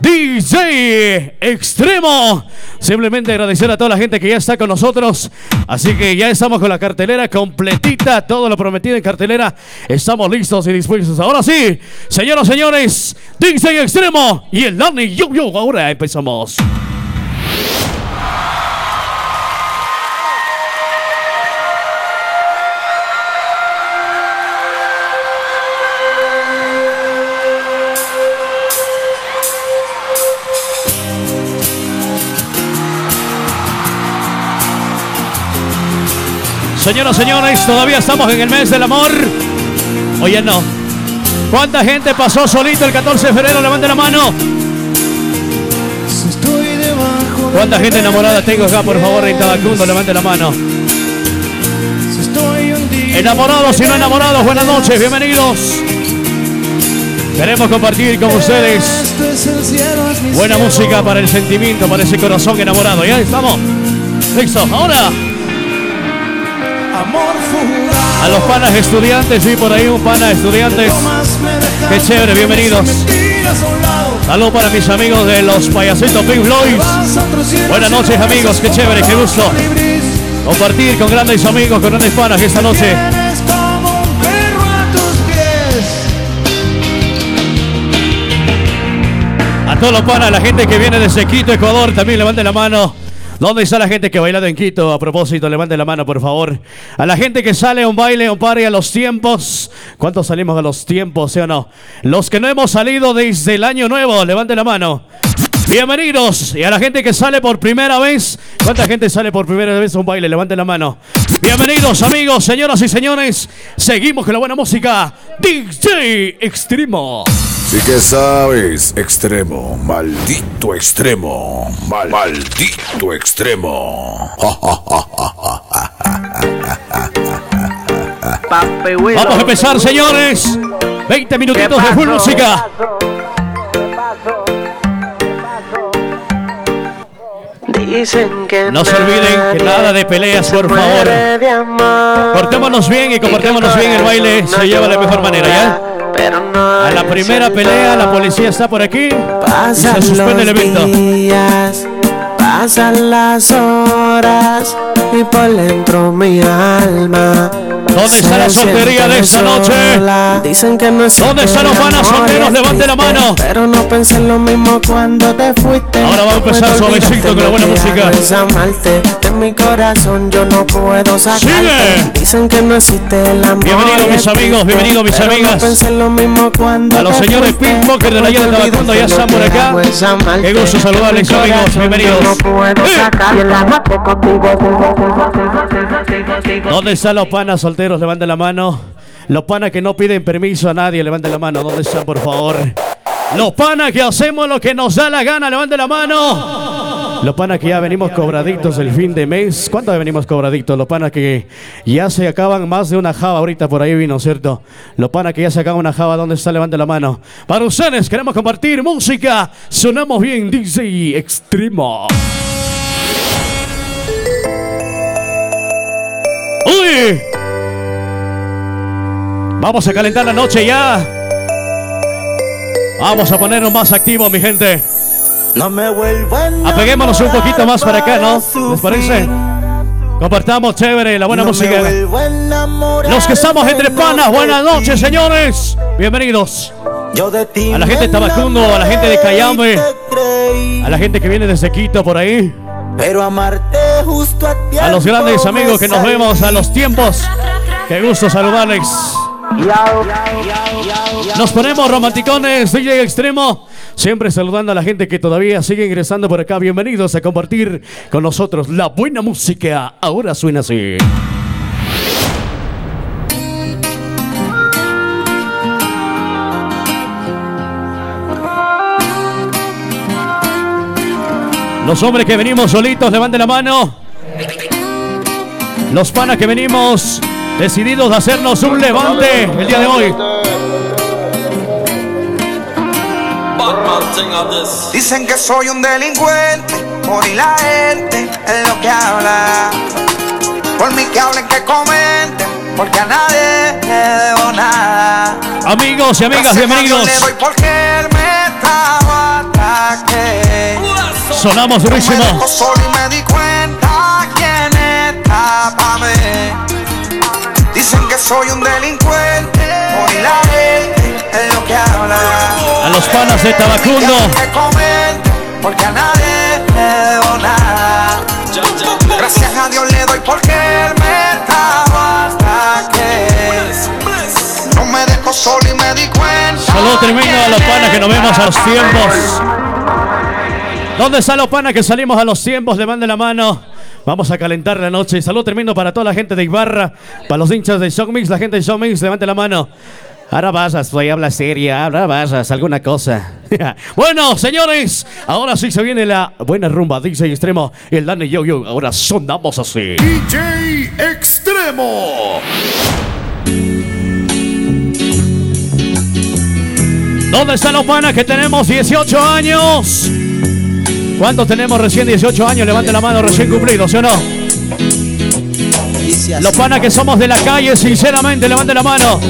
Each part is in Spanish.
DJ Extremo. Simplemente agradecer a toda la gente que ya está con nosotros. Así que ya estamos con la cartelera completita. Todo lo prometido en cartelera. Estamos listos y dispuestos. Ahora sí, señoras y señores, DJ Extremo y el Dani Yo Yo. Ahora empezamos. Señoras, señores, todavía estamos en el mes del amor. Oye, no. ¿Cuánta gente pasó solito el 14 de febrero? Levante la mano. ¿Cuánta gente enamorada tengo acá, por favor, en Tabacundo? Levante la mano. Enamorados y no enamorados, buenas noches, bienvenidos. Queremos compartir con ustedes buena música para el sentimiento, para ese corazón enamorado. Ya estamos. Listo, ahora. A los panas estudiantes, sí, por ahí un pana estudiantes. Qué chévere, bienvenidos. Saludos para mis amigos de los payasitos Pink Floyd. Buenas noches, amigos, qué chévere, qué gusto. Compartir con grandes amigos, con grandes panas esta noche. A todos los panas, la gente que viene desde Quito, Ecuador, también levanten la mano. ¿Dónde está la gente que baila en Quito? A propósito, levante la mano, por favor. A la gente que sale a un baile, a un party a los tiempos. ¿Cuántos salimos a los tiempos, sí o no? Los que no hemos salido desde el año nuevo, levante la mano. Bienvenidos. Y a la gente que sale por primera vez. ¿Cuánta gente sale por primera vez a un baile? Levante la mano. Bienvenidos, amigos, señoras y señores. Seguimos con la buena música. DJ Extremo. Sí que sabes, extremo, maldito extremo, mal, maldito extremo. Vamos a empezar, señores. 20 minutitos de full música. Dicen que No se olviden que nada de peleas, por favor. Portémonos bien y comportémonos bien. El baile se lleva de la mejor manera, ¿ya? A la primera pelea, la policía está por aquí. Y se suspende el evento. días, pasan las horas y por dentro mi alma. ¿Dónde está la soltería de esta noche? Dicen que no existe ¿Dónde están los amor solteros? Levante la mano. Pero no pensé lo mismo cuando te fuiste. Ahora vamos a empezar suavecito con la buena música. es. De mi corazón yo no puedo. Sigue. Dicen que no existe el amor. Bienvenidos, mis amigos, bienvenidos, mis amigas. No pensé lo mismo cuando A los señores. Pickpocket de la Llave de Puedo Tabacundo ya están por acá. es. Qué gusto saludarles, amigos. Bienvenidos. Eh. ¿Dónde están los panas solteros? Levanten la mano. Los panas que no piden permiso a nadie, levanten la mano. ¿Dónde están, por favor? Los panas que hacemos lo que nos da la gana, levanten la mano. Los panas que ya venimos cobraditos el fin de mes. ¿Cuántos venimos cobraditos? Los panas que ya se acaban más de una java ahorita por ahí vino, ¿cierto? Los panas que ya se acaban una java, ¿dónde está? Levanten la mano. Para ustedes queremos compartir música. Sonamos bien, DJ Extremo. ¡Uy! Vamos a calentar la noche ya. Vamos a ponernos más activos, mi gente. No me vuelvan Apeguémonos un poquito más para acá, ¿no? ¿Les parece? Compartamos chévere la buena música. Los que estamos entre panas, buenas noches, señores. Bienvenidos. A la gente de Tabacundo, a la gente de Cayambe, a la gente que viene desde Quito por ahí, Pero amarte justo a a los grandes amigos que nos vemos a los tiempos. Qué gusto saludarles. Nos ponemos romanticones, DJ Extremo. Siempre saludando a la gente que todavía sigue ingresando por acá. Bienvenidos a compartir con nosotros la buena música. Ahora suena así. Los hombres que venimos solitos, levanten la mano. Los panas que venimos decididos a hacernos un levante el día de hoy. Dicen que soy un delincuente, por y la gente es lo que habla. Por mí que hablen, que comenten, porque a nadie le debo nada. Amigos y amigas, Gracias bienvenidos. Sonamos durísimo. Soy un delincuente, hoy la gente es lo que habla. A los panas de Tabacundo. Porque a nadie le debo nada. Gracias a Dios le doy porque él me estaba hasta que no me dejó solo y me di cuenta. Saludo tremendo a los panas que nos vemos a los tiempos. ¿Dónde están los panas que salimos a los tiempos? Levanten la mano. Vamos a calentar la noche. Saludo tremendo para toda la gente de Ibarra, para los hinchas de Shock Mix, la gente de Shock Mix, levante la mano. Ahora vas, a hablar seria, ahora vas, alguna cosa. bueno, señores, ahora sí se viene la buena rumba, dice Extremo, y el Dani Yo Yo. Ahora sonamos así. DJ Extremo. ¿Dónde están los panas que tenemos 18 años? ¿Cuántos tenemos recién 18 años? Levante la mano, recién cumplidos, ¿sí o no? Los panas que somos de la calle, sinceramente, levante la mano.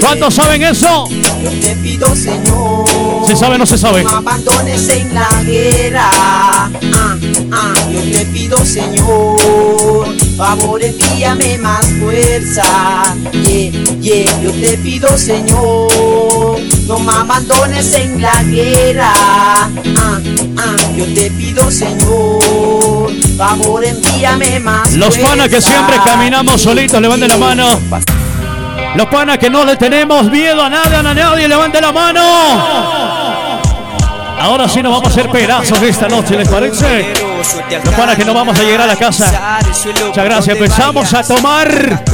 ¿Cuántos saben eso? Yo te pido, Señor. ¿Se sabe o no se sabe? No abandones en la guerra. Ah, ah, yo te pido, Señor. Favor, envíame más fuerza. Yeah, yeah, yo te pido, Señor. No me abandones en la guerra. Ah, ah, yo te pido, Señor. Favor, envíame más Los fuerza. panas que siempre caminamos solitos, levante la mano. Los panas que no le tenemos miedo a nada, a nadie, levante la mano. Ahora sí nos vamos a hacer pedazos esta noche, ¿les parece? Los panas que no vamos a llegar a la casa. Muchas gracias, empezamos a tomar.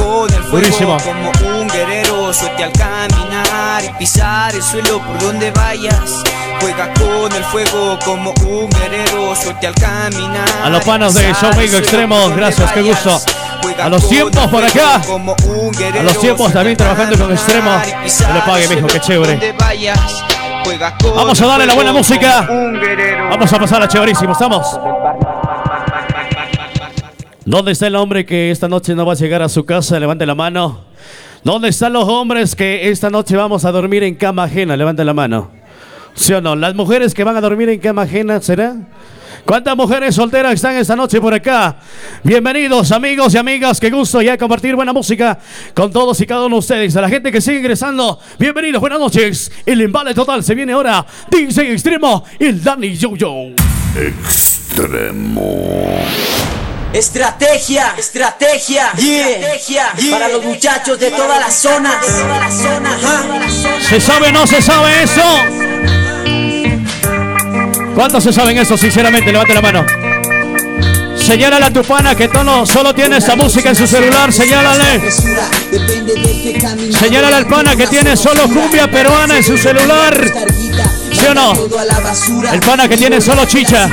Durísimo. Como un guerrero, suelte al caminar y pisar el suelo por donde vayas. Juega con el fuego como un guerrero, suelte al caminar. A los panos de pisar Show el México suelo Extremo, por donde gracias, qué gusto. A los tiempos por acá. como un guerrero, A los tiempos también trabajando con Extremo. caminar y pisar Que le pague, mijo, qué chévere. Vamos a darle la buena música. Vamos a pasar a chéverísimo, ¿estamos? ¿Dónde está el hombre que esta noche no va a llegar a su casa? Levante la mano. ¿Dónde están los hombres que esta noche vamos a dormir en cama ajena? Levante la mano. ¿Sí o no? Las mujeres que van a dormir en cama ajena, ¿será? ¿Cuántas mujeres solteras están esta noche por acá? Bienvenidos amigos y amigas, qué gusto ya compartir buena música con todos y cada uno de ustedes. A la gente que sigue ingresando, bienvenidos, buenas noches. El embale total se viene ahora. DJ Extremo, el Danny Yo-Yo. Extremo. Estrategia, estrategia, estrategia para los muchachos de toda la zona, de toda la zona. ajá. ¿Se sabe o no se sabe eso? ¿Cuántos se saben eso, sinceramente? Levante la mano. Señálale a tu pana que tú no solo tiene esta música en su celular. Señálale. Señálale al pana que tiene solo cumbia peruana en su celular. ¿Sí o no? El pana que tiene solo chicha.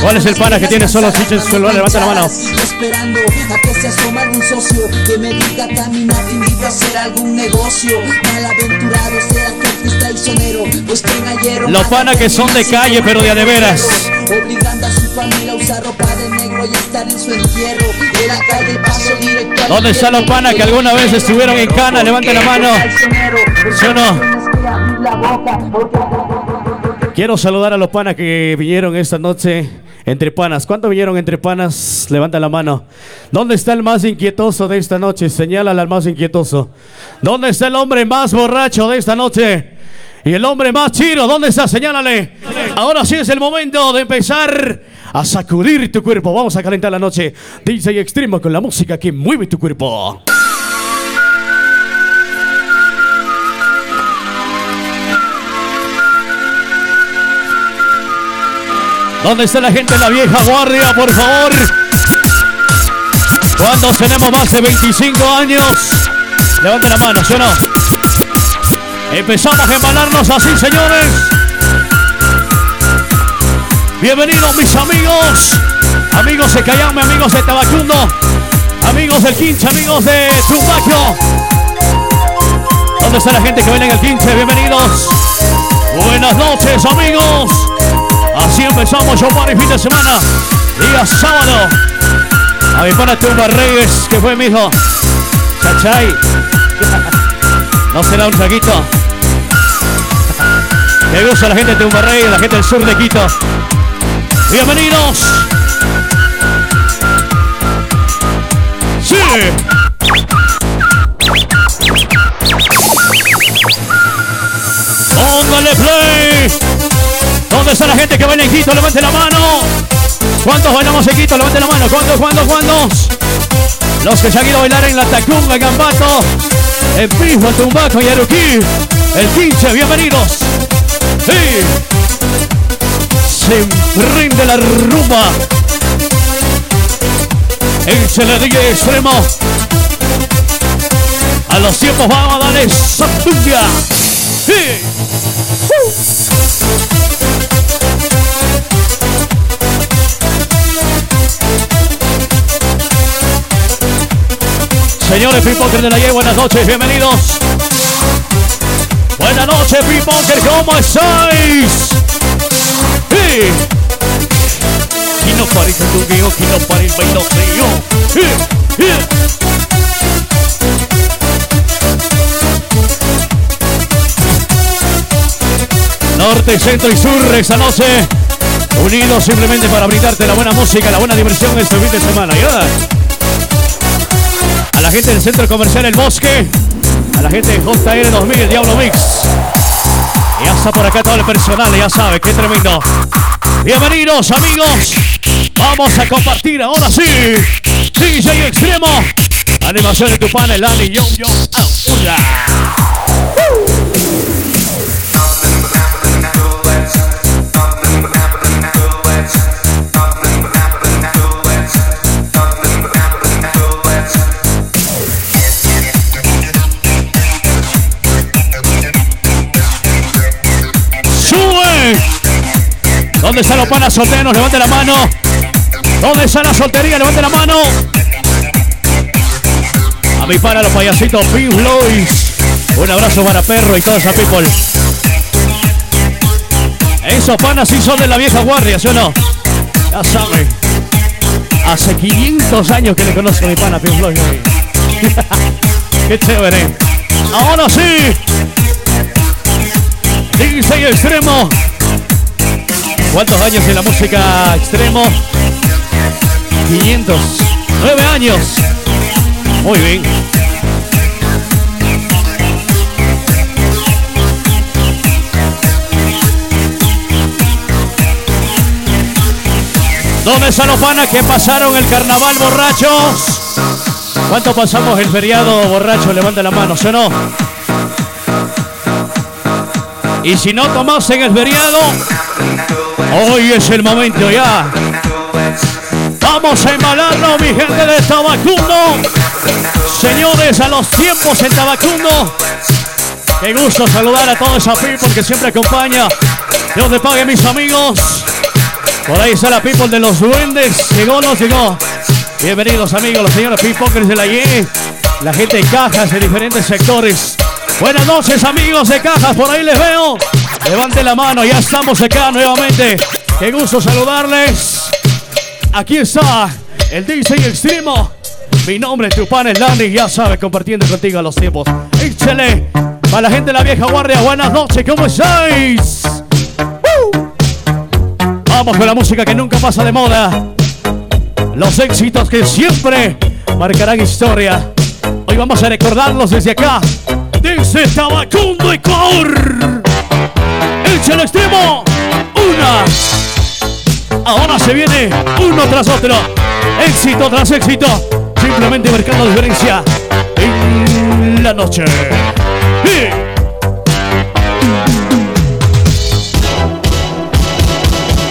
¿Cuál es el pana que tiene solo chicha en su celular? Levanta la mano. Los panas que son de calle, pero de a de veras. Obligando a su familia a usar ropa de negro y estar en su entierro. De la calle paso directo al ¿Dónde están los panas que alguna vez estuvieron en cana? Levante la mano. ¿Sí o no? Quiero saludar a los panas que vinieron esta noche entre panas. ¿Cuántos vinieron entre panas? Levanta la mano. ¿Dónde está el más inquietoso de esta noche? Señálale al más inquietoso. ¿Dónde está el hombre más borracho de esta noche? Y el hombre más chiro, ¿dónde está? Señálale. Ahora sí es el momento de empezar a sacudir tu cuerpo. Vamos a calentar la noche. DJ Extremo con la música que mueve tu cuerpo. ¿Dónde está la gente de la vieja guardia, por favor? ¿Cuántos tenemos más de 25 años? Levante la mano, ¿sí o no? Empezamos a embalarnos así, señores. Bienvenidos, mis amigos. Amigos de Cayame, amigos de Tabacundo. Amigos del Quinche, amigos de Tumbaco. ¿Dónde está la gente que viene en el Quinche? Bienvenidos. Buenas noches, amigos. Así empezamos yo para el fin de semana. Día sábado. A mi pana Tumba Reyes, que fue mi hijo. Chachay. ¿No será un traguito? Que gusta la gente de Tumbarrey, la gente del sur de Quito. Bienvenidos. Sí. Póngale play. ¿Dónde está la gente que baila en Quito? Levante la mano. ¿Cuántos bailamos en Quito? Levante la mano. ¿Cuántos, cuántos, cuántos? Los que se han ido a bailar en la Tacunga, Gambato, en Pismo, Tumbaco y Aruquí. El 15, bienvenidos. Sí. Se rinde la rumba. El Celadilla extremo. A los tiempos vamos a darle Santunga. Sí. Señores Pipoker de la Ye, buenas noches, bienvenidos. Buenas noches, Pipoker, ¿cómo estáis? Sí. Kino pari Santungueo, Kino pari Bailoteo. Sí, sí. Norte, centro y sur esta noche. Unidos simplemente para brindarte la buena música, la buena diversión este fin de semana. ¿ya? A la gente del centro comercial El Bosque. A la gente de JR 2000, el Diablo Mix. Y ya está por acá todo el personal, ya sabe, qué tremendo. Bienvenidos amigos. Vamos a compartir ahora sí. DJ Extremo. Animación de tu panel, Dani, yo, yo. ¿Dónde están los panas solteros? Levante la mano. ¿Dónde está la soltería? Levante la mano. A mi pana, los payasitos Pink Floyds. Un abrazo para Perro y toda esa people. Esos panas sí son de la vieja guardia, ¿sí o no? Ya saben. Hace 500 años que le conozco a mi pana Pink Floyd. Qué chévere. Ahora sí. DJ Extremo. ¿Cuántos años en la música extremo? 500. 9 años. Muy bien. ¿Dónde están panas que pasaron el carnaval borrachos? ¿Cuánto pasamos el feriado borracho? Levanta la mano, ¿sí o no? Y si no tomas en el feriado, hoy es el momento ya. Vamos a embalarlo, mi gente de Tabacundo. Señores, a los tiempos en Tabacundo. Qué gusto saludar a toda esa people que siempre acompaña. Dios le pague, mis amigos. Por ahí está la people de los duendes. Llegó, no llegó. Bienvenidos, amigos, los señores people de la Y. La gente de cajas de diferentes sectores. Buenas noches, amigos de cajas. Por ahí les veo. Levante la mano, ya estamos acá nuevamente. Qué gusto saludarles. Aquí está el DJ Extremo. Mi nombre es Tupanes Landy, ya sabe, compartiendo contigo a los tiempos. Échale. Para la gente de la vieja guardia, buenas noches, ¿cómo estáis? ¡Uh! Vamos con la música que nunca pasa de moda. Los éxitos que siempre marcarán historia. Hoy vamos a recordarlos desde acá. Desde Tabacundo, Ecuador. Échale extremo. Una. Ahora se viene uno tras otro. Éxito tras éxito. Simplemente marcando diferencia en la noche.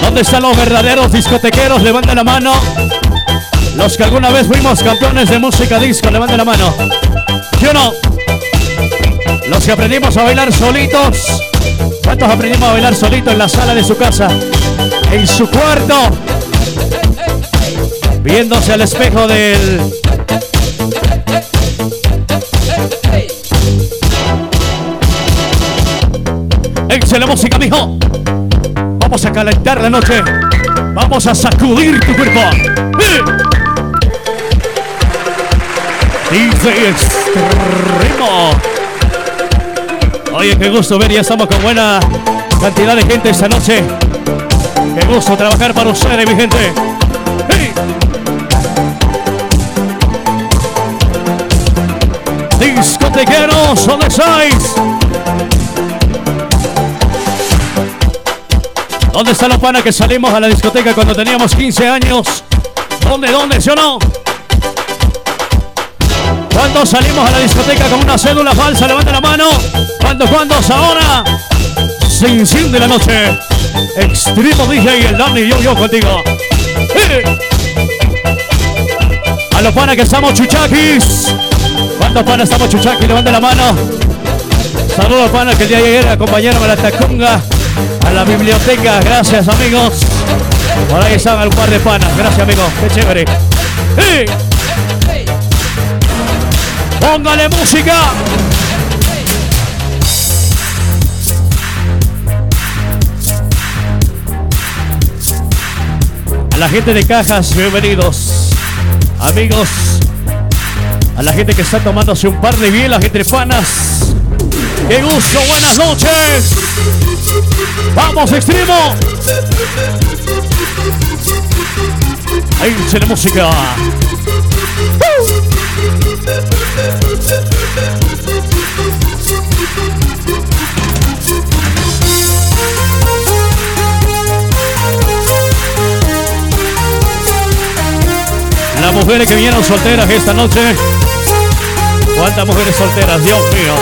¿Dónde están los verdaderos discotequeros? Levanten la mano. Los que alguna vez fuimos campeones de música disco, levanten la mano. ¿Sí o no? Los que aprendimos a bailar solitos. ¿Cuántos aprendimos a bailar solitos en la sala de su casa? En su cuarto. Viéndose al espejo del. Eche la música, mijo. Vamos a calentar la noche. Vamos a sacudir tu cuerpo. DJ Extremo. Oye, qué gusto ver, ya estamos con buena Cantidad de gente esta noche. Qué gusto trabajar para ustedes, mi gente. ¡Hey! Discotequeros, ¿dónde estáis? ¿Dónde está la pana que salimos a la discoteca cuando teníamos 15 años? ¿Dónde, dónde, sí o no? ¿Cuándo salimos a la discoteca con una cédula falsa? Levanta la mano. ¿Cuándo, cuándo? Ahora. Sin fin de la noche. Extremo DJ, el Dani, yo, yo contigo. A los panas que estamos chuchaquis. ¿Cuántos panas estamos chuchaquis? Levanta la mano. Saludos panas que el día de ayer acompañaron a la Tacunga, a la biblioteca. Gracias amigos. Por ahí están un par de panas. Gracias amigos. Qué chévere. ¡Eh! Póngale música. A la gente de cajas, bienvenidos. Amigos, a la gente que está tomándose un par de bien, la gente de panas. ¡Qué gusto! ¡Buenas noches! ¡Vamos, extremo! Ahí se la música. Mujeres que vinieron solteras esta noche. ¿Cuántas mujeres solteras? Dios mío.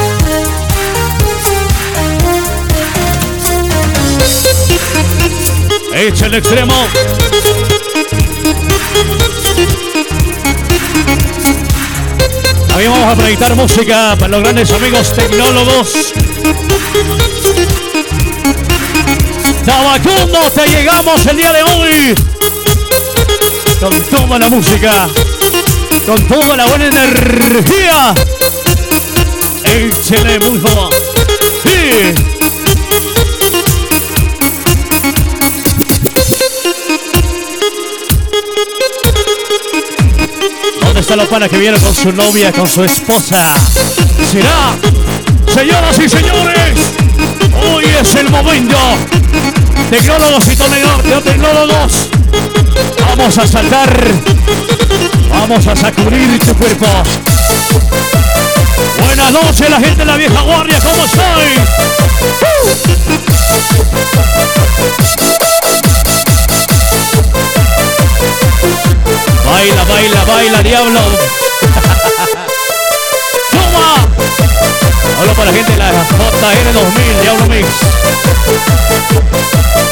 Echa el extremo. También vamos a proyectar música para los grandes amigos tecnólogos. Tabacundo, te llegamos el día de hoy. Con toda la música. Con toda la buena energía. Échale favor. Sí. ¿Dónde está la pana que viene con su novia, con su esposa? ¿Será? Señoras y señores, hoy es el momento. Tecnólogos y tecnólogos, vamos a saltar, vamos a sacudir tu cuerpo. Buenas noches, la gente de la vieja guardia, ¿cómo estáis? Baila, baila, baila, diablo. ¡Toma! Hablo para la gente de la JR2000, Diablo Mix.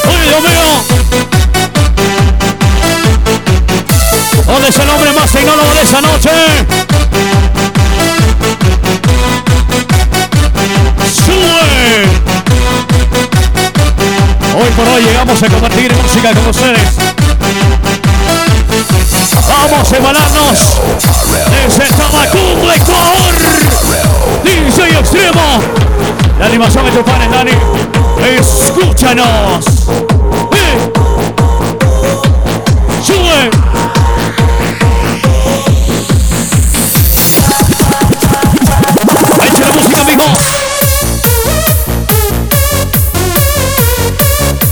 ¡Uy, Dios mío! ¿Dónde es el hombre más tecnólogo de esa noche? ¡Sube! Hoy por hoy llegamos a compartir música con ustedes. Vamos a embalarnos desde Tabacundo, Ecuador. DJ Extremo. La animación de tu padre, Dani. Escúchanos.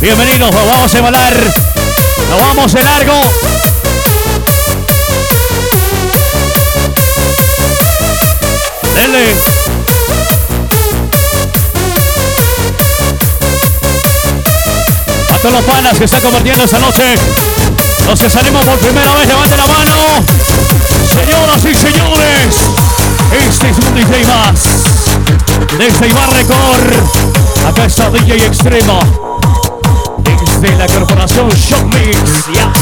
Bienvenidos, nos vamos a embalar. Nos vamos de largo. Dele. A todos los panas que están compartiendo esta noche. Los que salimos por primera vez, levanten la mano. Señoras y señores, este es un DJ más. Desde Ibar Record. Acá está DJ Extremo. Desde la corporación Shock Mix. Ya.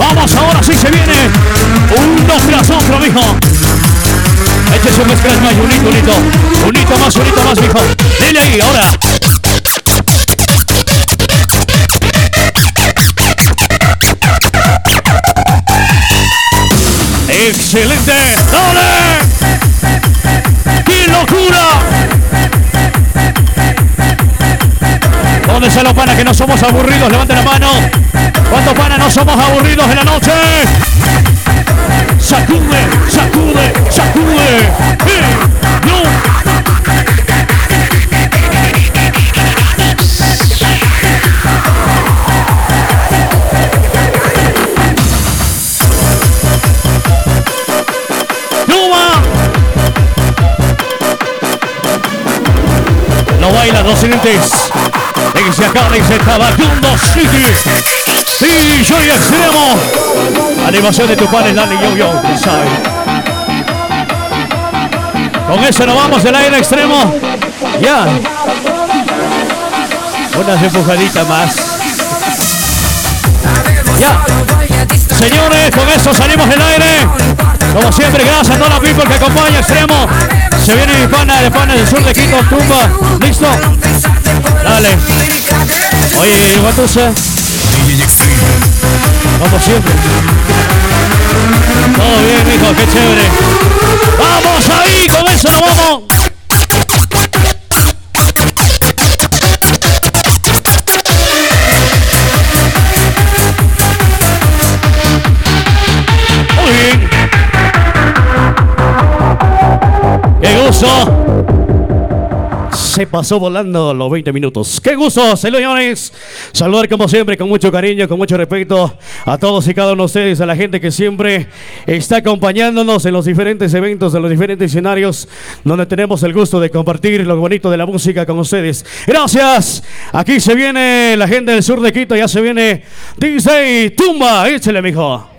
Vamos, ahora sí se viene. Uno tras otro, mijo. Échese un scratch más, unito, unito. Unito más, unito más, mijo. Dile ahí, ahora. excelente. ¡Dale! ¡Qué locura! ¿Dónde se los panas que no somos aburridos? Levanten la mano. ¿Cuántos panas no somos aburridos en la noche? Sacude, sacude, dos siguientes. En se acaba y Tabacundo City. Sí, yo y extremo. Animación de tu padre, Dani Yo Yo, ¿sabe? Con eso nos vamos del aire extremo. Ya. Unas empujaditas más. Ya. Señores, con eso salimos del aire. Como siempre, gracias a toda la people que acompaña extremo. Se viene mi pana de pana del sur de Quito, tumba. ¿Listo? Dale. Oye, Guatusa. Como siempre. Todo bien, hijo, qué chévere. ¡Vamos ahí! Con eso nos vamos. Se pasó volando los 20 minutos. ¡Qué gusto, señores! Saludar como siempre, con mucho cariño, con mucho respeto a todos y cada uno de ustedes, a la gente que siempre está acompañándonos en los diferentes eventos, en los diferentes escenarios, donde tenemos el gusto de compartir lo bonito de la música con ustedes. Gracias. Aquí se viene la gente del sur de Quito, ya se viene DJ Tumba. Échale, mijo.